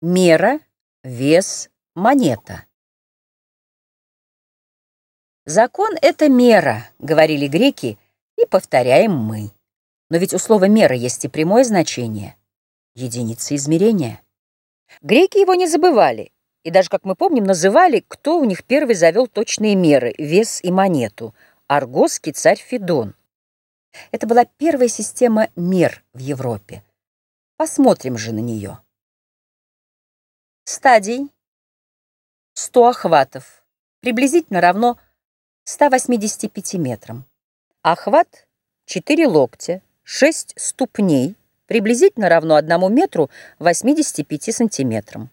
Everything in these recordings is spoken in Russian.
Мера, вес, монета. Закон — это мера, говорили греки, и повторяем мы. Но ведь у слова мера есть и прямое значение — единица измерения. Греки его не забывали, и даже, как мы помним, называли, кто у них первый завел точные меры, вес и монету — аргосский царь Федон. Это была первая система мер в Европе. Посмотрим же на нее. Стадий 100 охватов, приблизительно равно 185 метрам. Охват 4 локтя, 6 ступней, приблизительно равно 1 метру 85 сантиметрам.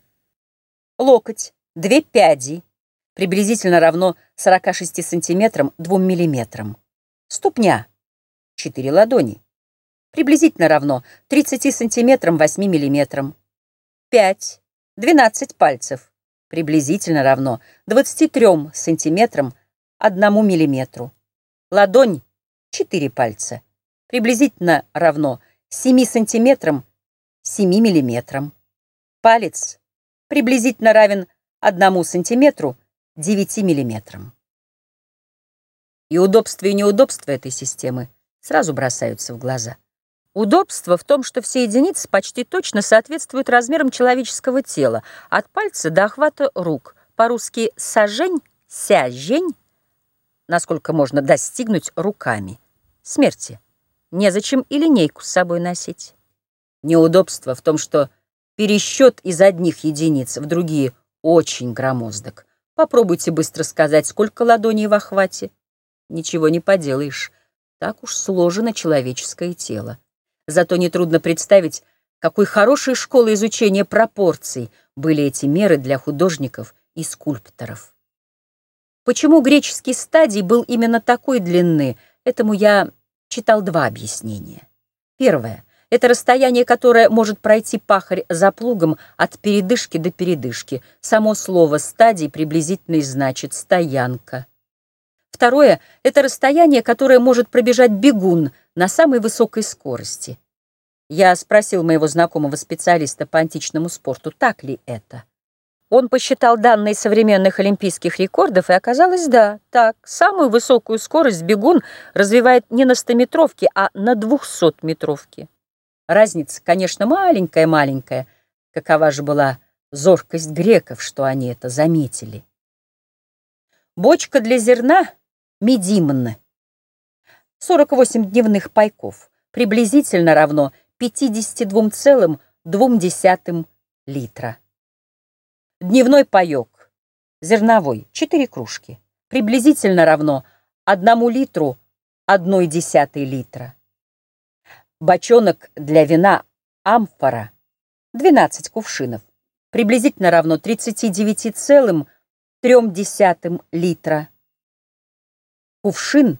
Локоть 2 пяди, приблизительно равно 46 сантиметрам 2 миллиметрам. Ступня 4 ладони, приблизительно равно 30 сантиметрам 8 миллиметрам. 5 12 пальцев, приблизительно равно 23 сантиметрам 1 миллиметру. Ладонь 4 пальца, приблизительно равно 7 сантиметрам 7 миллиметрам. Палец приблизительно равен 1 сантиметру 9 миллиметрам. И удобство и неудобство этой системы сразу бросаются в глаза. Удобство в том, что все единицы почти точно соответствуют размерам человеческого тела, от пальца до охвата рук. По-русски «сажень», «сяжень», насколько можно достигнуть руками. Смерти. Незачем и линейку с собой носить. Неудобство в том, что пересчет из одних единиц в другие очень громоздок. Попробуйте быстро сказать, сколько ладоней в охвате. Ничего не поделаешь. Так уж сложено человеческое тело. Зато нетрудно представить, какой хорошей школой изучения пропорций были эти меры для художников и скульпторов. Почему греческий стадий был именно такой длины, этому я читал два объяснения. Первое — это расстояние, которое может пройти пахарь за плугом от передышки до передышки. Само слово «стадий» приблизительно и значит «стоянка». Второе — это расстояние, которое может пробежать бегун на самой высокой скорости. Я спросил моего знакомого специалиста по античному спорту, так ли это. Он посчитал данные современных олимпийских рекордов, и оказалось, да, так. Самую высокую скорость бегун развивает не на 100-метровке, а на 200-метровке. Разница, конечно, маленькая-маленькая. Какова же была зоркость греков, что они это заметили. Бочка для зерна медимн. 48 дневных пайков приблизительно равно 52,2 литра. Дневной паёк, зерновой, 4 кружки, приблизительно равно 1 литру 1,1 литра. Бочонок для вина амфора, 12 кувшинов, приблизительно равно 39,3 литра кувшин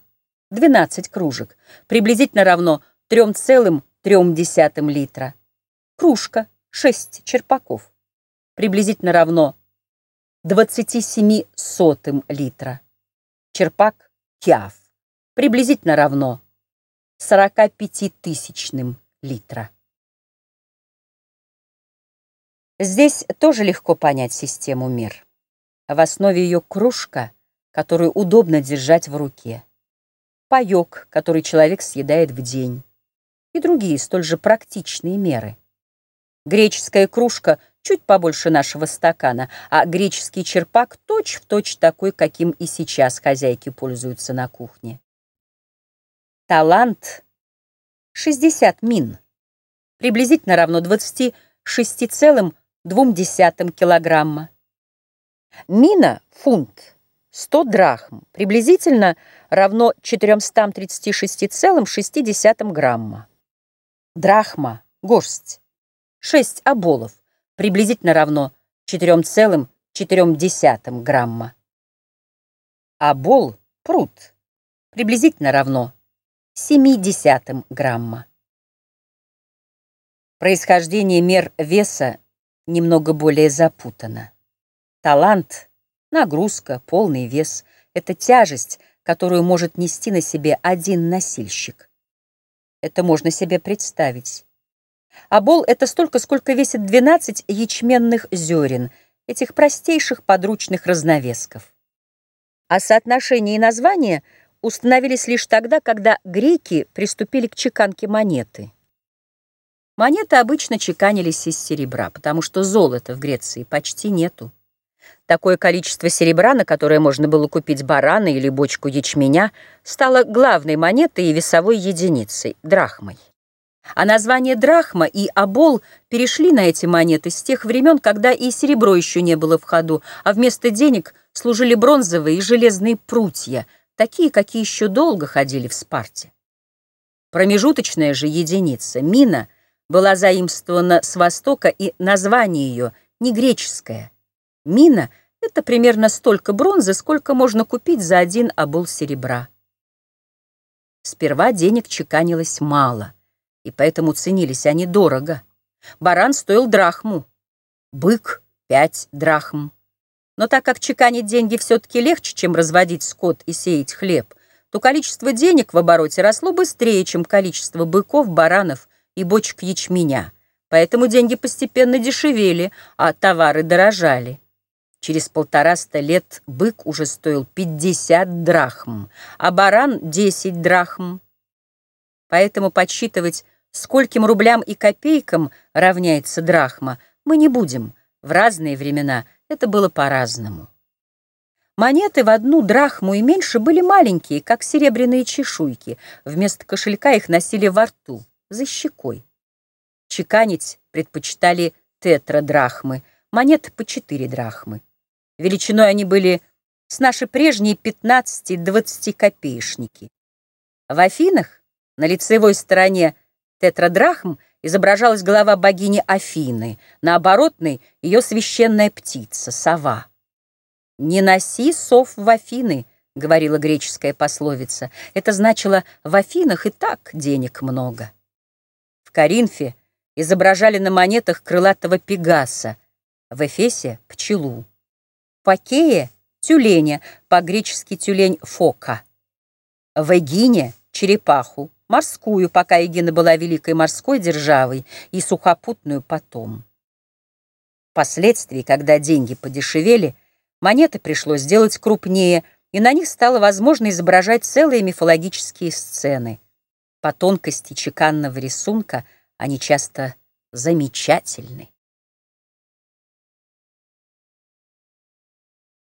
12 кружек, приблизительно равно 3,3 литра. Кружка 6 черпаков, приблизительно равно 27 сотым литра. Черпак киаф, приблизительно равно 45 тысячным литра. Здесь тоже легко понять систему мер. В основе ее кружка — которую удобно держать в руке, паёк, который человек съедает в день, и другие столь же практичные меры. Греческая кружка чуть побольше нашего стакана, а греческий черпак точь-в-точь точь такой, каким и сейчас хозяйки пользуются на кухне. Талант 60 мин, приблизительно равно 26,2 килограмма. Мина — фунт. 100 драхм, приблизительно равно 436,6 грамма. Драхма, горсть. 6 оболов, приблизительно равно 4,4 грамма. Обол, пруд, приблизительно равно 0,7 грамма. Происхождение мер веса немного более запутано. Талант — Нагрузка, полный вес — это тяжесть, которую может нести на себе один носильщик. Это можно себе представить. А бол — это столько, сколько весит 12 ячменных зерен, этих простейших подручных разновесков. А соотношение и название установились лишь тогда, когда греки приступили к чеканке монеты. Монеты обычно чеканились из серебра, потому что золота в Греции почти нету. Такое количество серебра, на которое можно было купить барана или бочку ячменя, стало главной монетой и весовой единицей – драхмой. А название драхма и обол перешли на эти монеты с тех времен, когда и серебро еще не было в ходу, а вместо денег служили бронзовые и железные прутья, такие, какие еще долго ходили в Спарте. Промежуточная же единица, мина, была заимствована с Востока, и название ее не греческое. Мина — это примерно столько бронзы, сколько можно купить за один обол серебра. Сперва денег чеканилось мало — и поэтому ценились они дорого. Баран стоил драхму, бык — пять драхм. Но так как чеканить деньги все-таки легче, чем разводить скот и сеять хлеб, то количество денег в обороте росло быстрее, чем количество быков, баранов и бочек ячменя. Поэтому деньги постепенно дешевели, а товары дорожали. Через полтораста лет бык уже стоил 50 драхм, а баран — 10 драхм. Поэтому подсчитывать Скольким рублям и копейкам равняется драхма, мы не будем. В разные времена это было по-разному. Монеты в одну драхму и меньше были маленькие, как серебряные чешуйки. Вместо кошелька их носили во рту, за щекой. Чеканить предпочитали тетрадрахмы, монеты по четыре драхмы. Величиной они были с нашей прежней 15-20 копеечники. В Афинах на лицевой стороне тетрадрахм изображалась голова богини Афины, на оборотной — ее священная птица, сова. «Не носи сов в Афины», — говорила греческая пословица. Это значило «в Афинах и так денег много». В Коринфе изображали на монетах крылатого пегаса, в Эфесе — пчелу. Пакее — тюленя, по-гречески тюлень фока. В Эгине — черепаху, морскую, пока Егина была великой морской державой, и сухопутную потом. Впоследствии, когда деньги подешевели, монеты пришлось сделать крупнее, и на них стало возможно изображать целые мифологические сцены. По тонкости чеканного рисунка они часто замечательны.